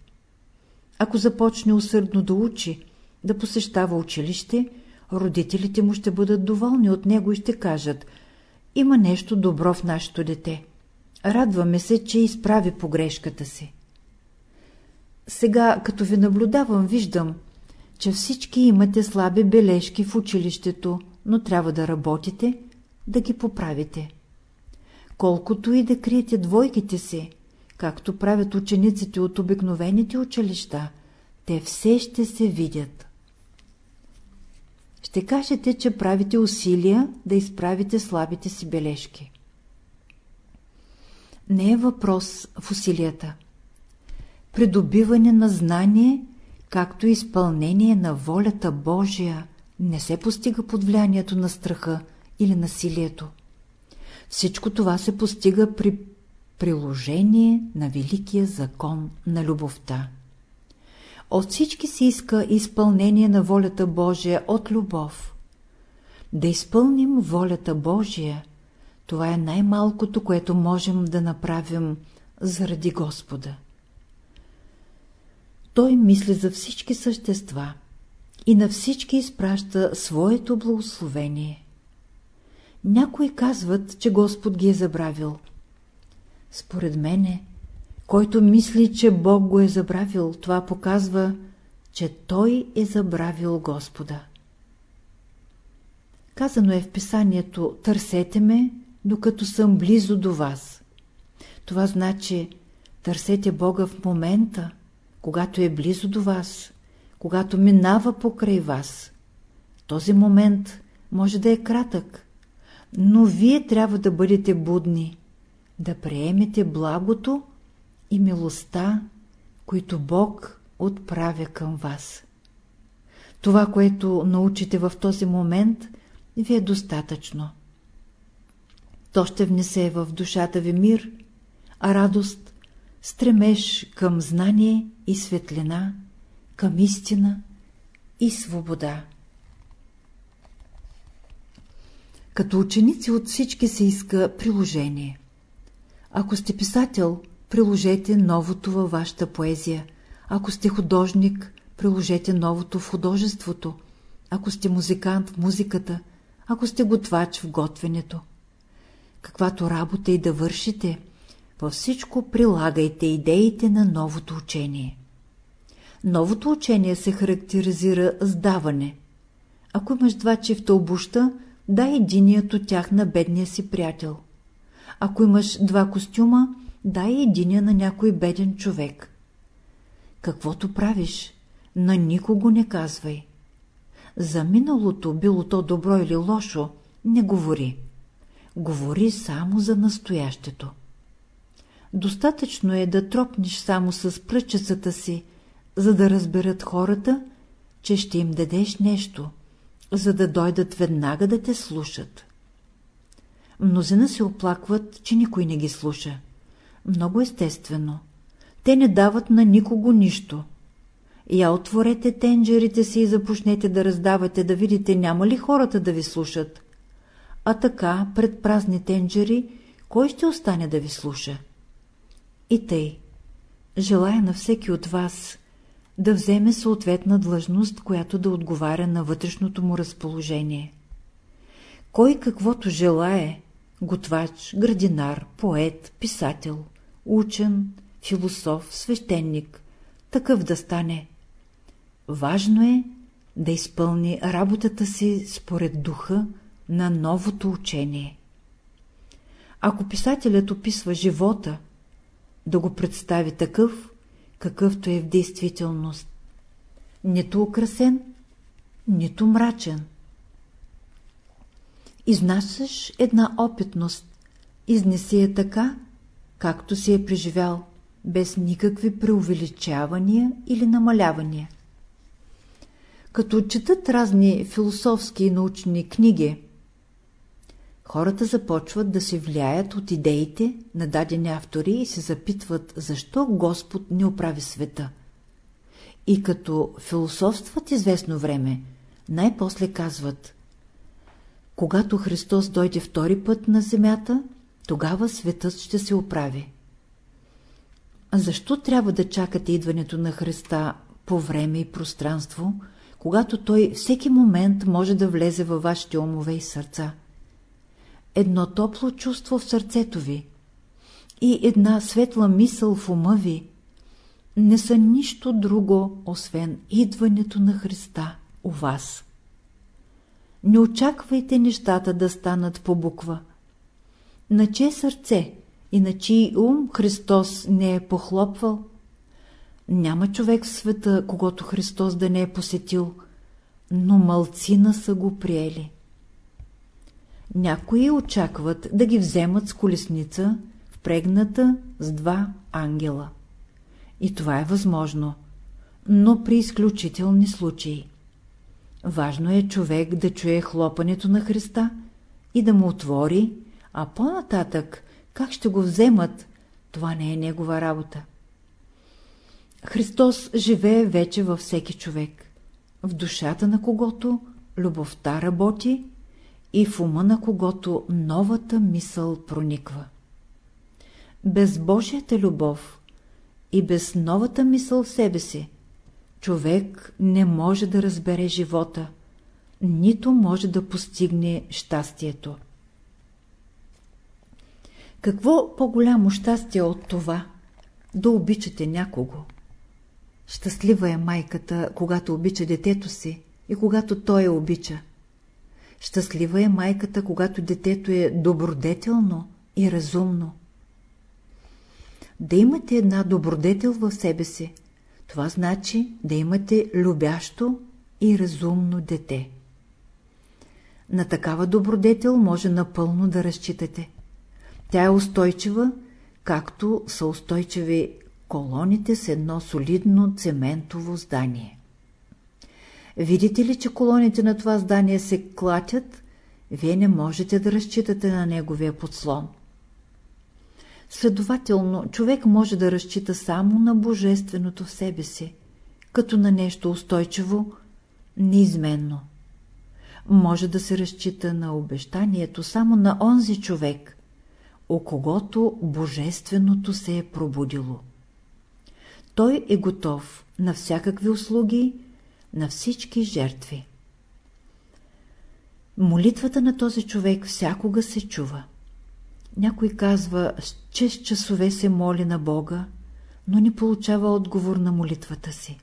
Ако започне усърдно да учи, да посещава училище, родителите му ще бъдат доволни от него и ще кажат «Има нещо добро в нашето дете. Радваме се, че изправи погрешката си». Сега, като ви наблюдавам, виждам, че всички имате слаби бележки в училището, но трябва да работите, да ги поправите. Колкото и да криете двойките си, както правят учениците от обикновените училища, те все ще се видят. Ще кажете, че правите усилия да изправите слабите си бележки. Не е въпрос в усилията. Придобиване на знание, както и изпълнение на волята Божия, не се постига под влиянието на страха или насилието. Всичко това се постига при приложение на великия закон на любовта. От всички се иска изпълнение на волята Божия от любов. Да изпълним волята Божия, това е най-малкото, което можем да направим заради Господа. Той мисли за всички същества и на всички изпраща своето благословение. Някои казват, че Господ ги е забравил. Според мене, който мисли, че Бог го е забравил, това показва, че Той е забравил Господа. Казано е в писанието «Търсете ме, докато съм близо до вас». Това значи търсете Бога в момента, когато е близо до вас, когато минава покрай вас. Този момент може да е кратък, но вие трябва да бъдете будни, да приемете благото и милостта, които Бог отправя към вас. Това, което научите в този момент, ви е достатъчно. То ще внесе в душата ви мир, а радост, стремеж към знание и светлина, към истина и свобода. Като ученици от всички се иска приложение. Ако сте писател, приложете новото във вашата поезия. Ако сте художник, приложете новото в художеството. Ако сте музикант в музиката, ако сте готвач в готвенето. Каквато работа и да вършите, във всичко прилагайте идеите на новото учение. Новото учение се характеризира с даване. Ако имаш два чифта обуща, дай единият от тях на бедния си приятел. Ако имаш два костюма, дай единия на някой беден човек. Каквото правиш, на никого не казвай. За миналото, било то добро или лошо, не говори. Говори само за настоящето. Достатъчно е да тропнеш само с пръчецата си, за да разберат хората, че ще им дадеш нещо, за да дойдат веднага да те слушат. Мнозина се оплакват, че никой не ги слуша. Много естествено. Те не дават на никого нищо. Я отворете тенджерите си и започнете да раздавате, да видите няма ли хората да ви слушат. А така, пред празни тенджери, кой ще остане да ви слуша? И тъй, желая на всеки от вас да вземе съответна длъжност, която да отговаря на вътрешното му разположение. Кой каквото желае, готвач, градинар, поет, писател, учен, философ, свещеник, такъв да стане. Важно е да изпълни работата си според духа на новото учение. Ако писателят описва живота, да го представи такъв, какъвто е в действителност. Нито украсен, нито мрачен. Изнасяш една опитност, изнеси я така, както си е преживял, без никакви преувеличавания или намалявания. Като четат разни философски и научни книги, хората започват да се влияят от идеите на дадени автори и се запитват, защо Господ не оправи света. И като философстват известно време, най-после казват Когато Христос дойде втори път на земята, тогава светът ще се оправи. А защо трябва да чакате идването на Христа по време и пространство, когато Той всеки момент може да влезе във вашите умове и сърца? Едно топло чувство в сърцето ви и една светла мисъл в ума ви не са нищо друго, освен идването на Христа у вас. Не очаквайте нещата да станат по буква. На че сърце и на чий ум Христос не е похлопвал? Няма човек в света, когато Христос да не е посетил, но мълцина са го приели. Някои очакват да ги вземат с колесница, впрегната с два ангела. И това е възможно, но при изключителни случаи. Важно е човек да чуе хлопането на Христа и да му отвори, а по-нататък как ще го вземат, това не е негова работа. Христос живее вече във всеки човек. В душата на когото любовта работи и в ума на когото новата мисъл прониква. Без Божията любов и без новата мисъл в себе си, човек не може да разбере живота, нито може да постигне щастието. Какво по-голямо щастие от това да обичате някого? Щастлива е майката, когато обича детето си и когато той я обича. Щастлива е майката, когато детето е добродетелно и разумно. Да имате една добродетел в себе си, това значи да имате любящо и разумно дете. На такава добродетел може напълно да разчитате. Тя е устойчива, както са устойчиви колоните с едно солидно цементово здание. Видите ли, че колоните на това здание се клатят, вие не можете да разчитате на неговия подслон. Следователно, човек може да разчита само на Божественото в себе си, като на нещо устойчиво, неизменно. Може да се разчита на обещанието само на онзи човек, о когото Божественото се е пробудило. Той е готов на всякакви услуги, на всички жертви. Молитвата на този човек всякога се чува. Някой казва, че с часове се моли на Бога, но не получава отговор на молитвата си.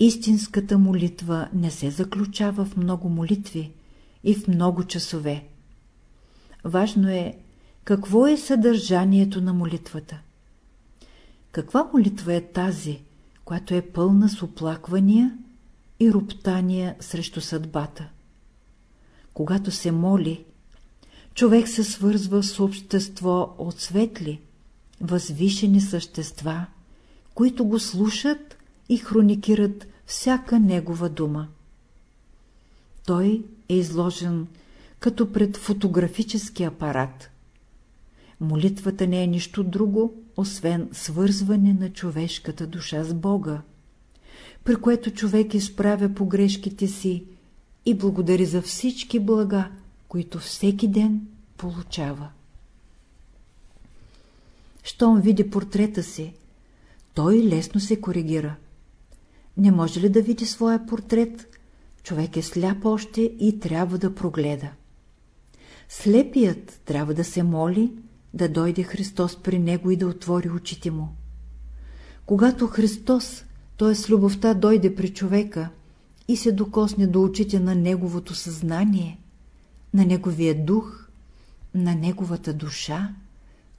Истинската молитва не се заключава в много молитви и в много часове. Важно е какво е съдържанието на молитвата. Каква молитва е тази, която е пълна с оплаквания и роптания срещу съдбата? Когато се моли, човек се свързва с общество от светли, възвишени същества, които го слушат и хроникират всяка негова дума. Той е изложен като пред фотографически апарат. Молитвата не е нищо друго, освен свързване на човешката душа с Бога, при което човек изправя погрешките си и благодари за всички блага, които всеки ден получава. Щом види портрета си, той лесно се коригира. Не може ли да види своя портрет? Човек е сляп още и трябва да прогледа. Слепият трябва да се моли, да дойде Христос при него и да отвори очите му. Когато Христос, т.е. любовта, дойде при човека, и се докосне до очите на неговото съзнание, на неговия дух, на неговата душа,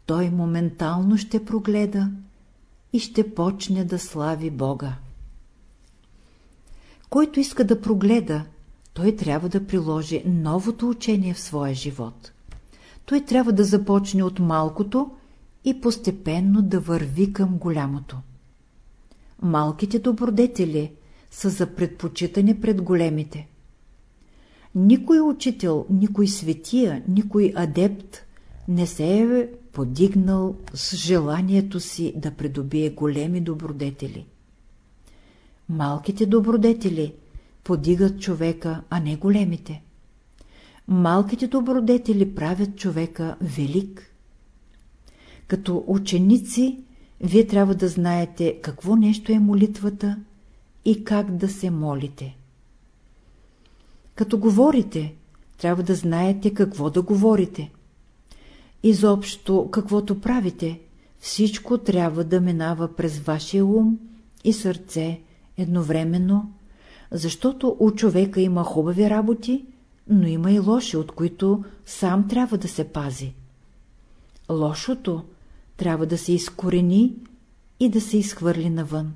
той моментално ще прогледа и ще почне да слави Бога. Който иска да прогледа, той трябва да приложи новото учение в своя живот. Той трябва да започне от малкото и постепенно да върви към голямото. Малките добродетели са за предпочитане пред големите. Никой учител, никой светия, никой адепт не се е подигнал с желанието си да придобие големи добродетели. Малките добродетели подигат човека, а не големите. Малките добродетели правят човека велик. Като ученици, вие трябва да знаете какво нещо е молитвата и как да се молите. Като говорите, трябва да знаете какво да говорите. Изобщо, каквото правите, всичко трябва да минава през вашия ум и сърце едновременно, защото у човека има хубави работи, но има и лоши, от които сам трябва да се пази. Лошото трябва да се изкорени и да се изхвърли навън.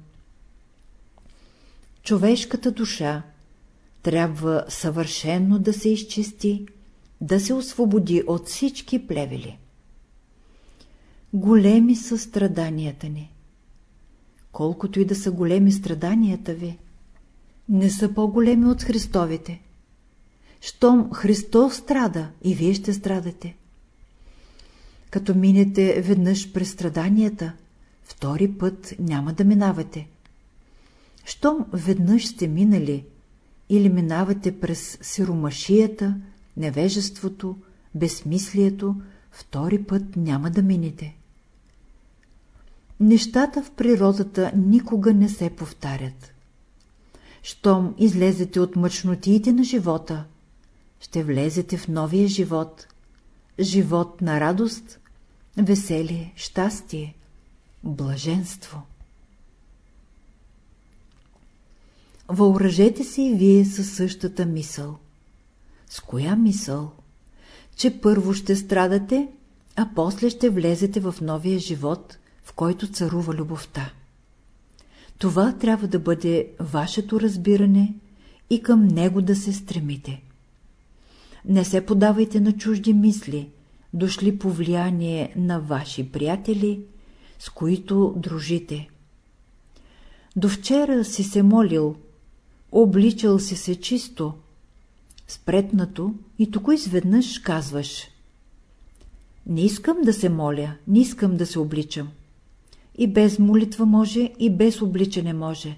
Човешката душа трябва съвършенно да се изчисти, да се освободи от всички плевели. Големи са страданията ни. Колкото и да са големи страданията ви, не са по-големи от Христовите. Щом Христос страда, и вие ще страдате. Като минете веднъж през страданията, втори път няма да минавате. Щом веднъж сте минали, или минавате през сиромашията, невежеството, безсмислието, втори път няма да минете. Нещата в природата никога не се повтарят. Щом излезете от мъчнотиите на живота, ще влезете в новия живот, живот на радост, веселие, щастие, блаженство. Въоръжете се и вие със същата мисъл. С коя мисъл? Че първо ще страдате, а после ще влезете в новия живот, в който царува любовта. Това трябва да бъде вашето разбиране и към него да се стремите. Не се подавайте на чужди мисли, дошли по влияние на ваши приятели, с които дружите. До вчера си се молил, обличал си се чисто, спретнато и тук изведнъж казваш Не искам да се моля, не искам да се обличам. И без молитва може, и без обличане може.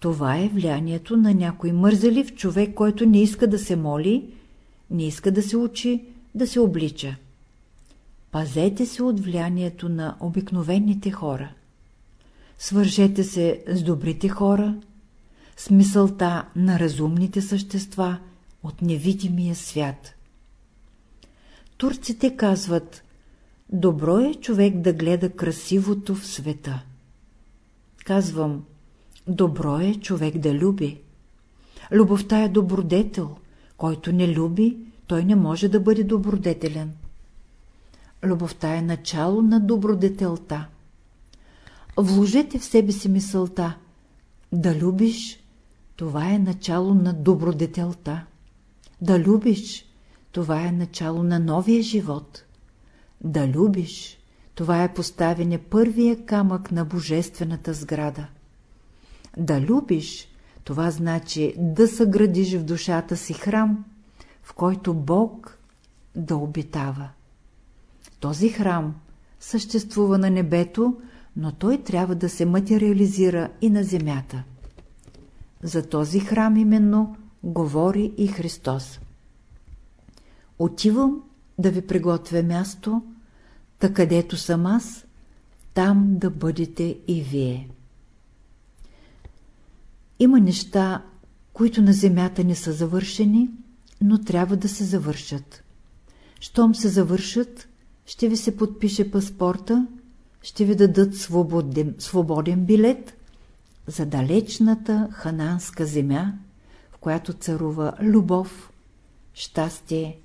Това е влиянието на някой мързелив човек, който не иска да се моли, не иска да се учи, да се облича. Пазете се от влиянието на обикновените хора. Свържете се с добрите хора, с мисълта на разумните същества от невидимия свят. Турците казват, добро е човек да гледа красивото в света. Казвам, добро е човек да люби. Любовта е добродетел, който не люби, той не може да бъде добродетелен. Любовта е начало на добродетелта. Вложете в себе си мисълта да любиш това е начало на добродетелта. Да любиш, това е начало на новия живот. Да любиш, това е поставяне първия камък на божествената сграда. Да любиш, това значи да съградиш в душата си храм, в който Бог да обитава. Този храм съществува на небето, но той трябва да се материализира и на земята. За този храм именно говори и Христос. Отивам да ви приготвя място, та където съм аз, там да бъдете и вие. Има неща, които на земята не са завършени, но трябва да се завършат. Щом се завършат, ще ви се подпише паспорта, ще ви дадат свободен, свободен билет за далечната хананска земя, в която царува любов, щастие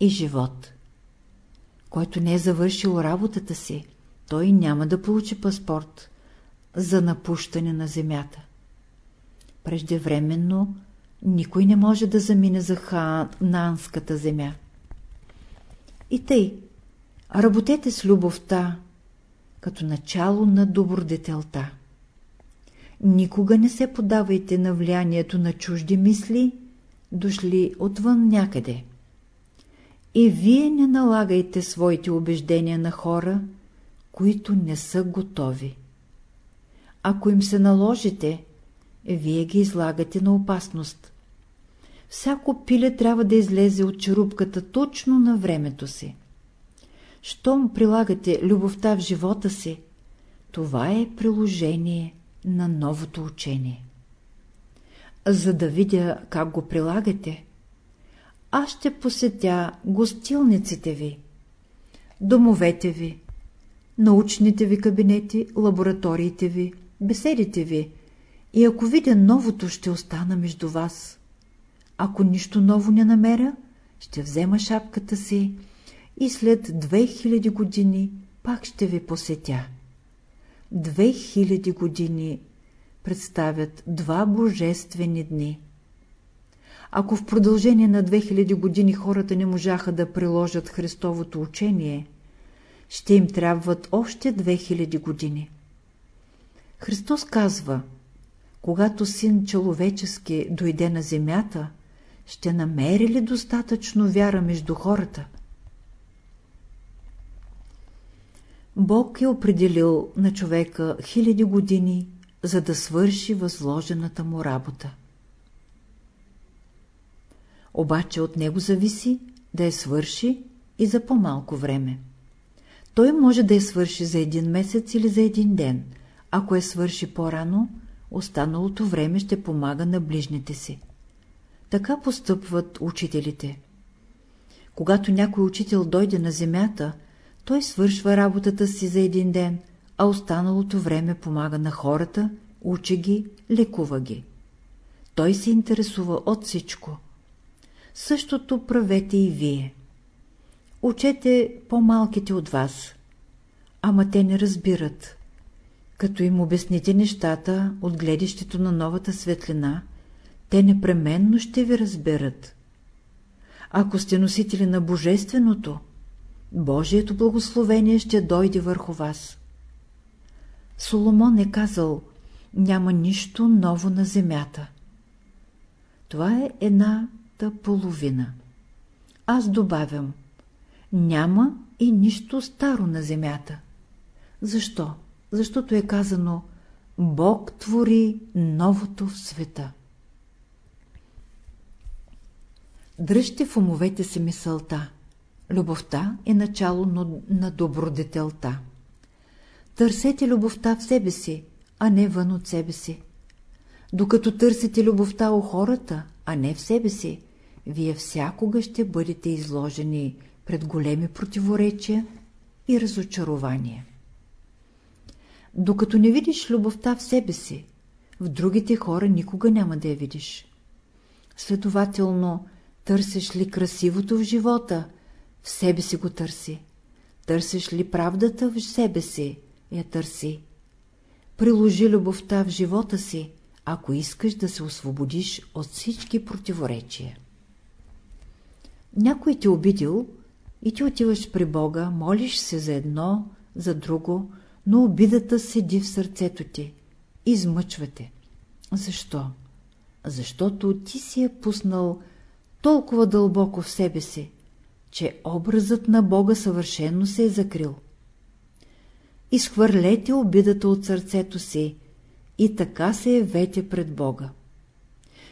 и живот. Който не е завършил работата си, той няма да получи паспорт за напущане на земята. Преждевременно никой не може да замине за хананската земя. И тъй, работете с любовта, като начало на добродетелта. Никога не се подавайте на влиянието на чужди мисли, дошли отвън някъде. И вие не налагайте своите убеждения на хора, които не са готови. Ако им се наложите, вие ги излагате на опасност. Всяко пиле трябва да излезе от черупката точно на времето си. Щом прилагате любовта в живота си, това е приложение на новото учение. За да видя как го прилагате, аз ще посетя гостилниците ви, домовете ви, научните ви кабинети, лабораториите ви, беседите ви и ако видя новото, ще остана между вас. Ако нищо ново не намеря, ще взема шапката си и след 2000 години пак ще ви посетя. 2000 години представят два божествени дни. Ако в продължение на 2000 години хората не можаха да приложат Христовото учение, ще им трябват още 2000 години. Христос казва, когато син човечески дойде на земята, ще намери ли достатъчно вяра между хората? Бог е определил на човека хиляди години, за да свърши възложената му работа. Обаче от него зависи да я свърши и за по-малко време. Той може да я свърши за един месец или за един ден. Ако я свърши по-рано, останалото време ще помага на ближните си. Така постъпват учителите. Когато някой учител дойде на земята, той свършва работата си за един ден, а останалото време помага на хората, учи ги, лекува ги. Той се интересува от всичко. Същото правете и вие. Учете по-малките от вас. Ама те не разбират. Като им обясните нещата от гледището на новата светлина, те непременно ще ви разберат. Ако сте носители на Божественото, Божието благословение ще дойде върху вас. Соломон е казал, няма нищо ново на земята. Това е едната половина. Аз добавям, няма и нищо старо на земята. Защо? Защото е казано, Бог твори новото в света. Дръжте в умовете си мисълта. Любовта е начало на добродетелта. Търсете любовта в себе си, а не вън от себе си. Докато търсите любовта у хората, а не в себе си, вие всякога ще бъдете изложени пред големи противоречия и разочарования. Докато не видиш любовта в себе си, в другите хора никога няма да я видиш. Следователно, търсиш ли красивото в живота, в себе си го търси. Търсиш ли правдата в себе си, я търси. Приложи любовта в живота си, ако искаш да се освободиш от всички противоречия. Някой ти обидил и ти отиваш при Бога, молиш се за едно, за друго, но обидата седи в сърцето ти. Измъчвате. Защо? Защото ти си е пуснал толкова дълбоко в себе си, че образът на Бога съвършенно се е закрил. Изхвърлете обидата от сърцето си и така се явете пред Бога.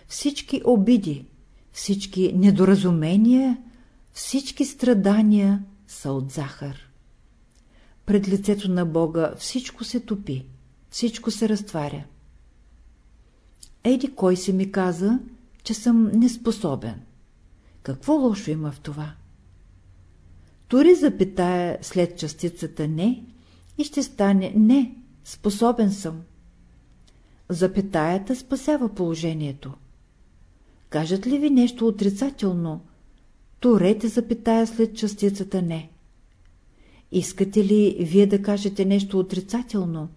Всички обиди, всички недоразумения, всички страдания са от захар. Пред лицето на Бога всичко се топи, всичко се разтваря. Еди кой се ми каза, че съм неспособен. Какво лошо има в това? Тори запитая след частицата не и ще стане не, способен съм. запетаята спасява положението. Кажат ли ви нещо отрицателно, турете запетая след частицата не. Искате ли вие да кажете нещо отрицателно,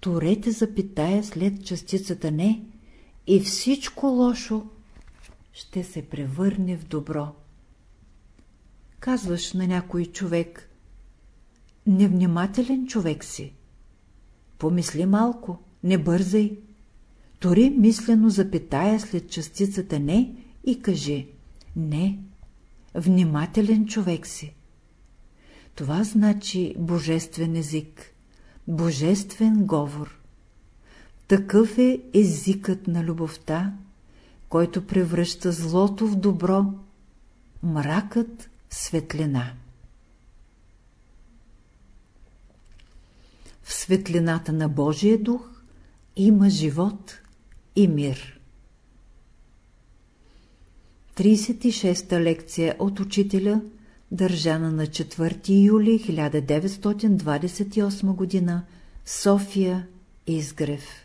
турете запетая след частицата не и всичко лошо ще се превърне в добро. Казваш на някой човек, невнимателен човек си. Помисли малко, не бързай. Тори мислено запитая след частицата не и кажи не, внимателен човек си. Това значи божествен език, божествен говор. Такъв е езикът на любовта, който превръща злото в добро, мракът в светлина. В светлината на Божия дух има живот и мир. 36-та лекция от учителя, държана на 4 юли 1928 г. София Изгрев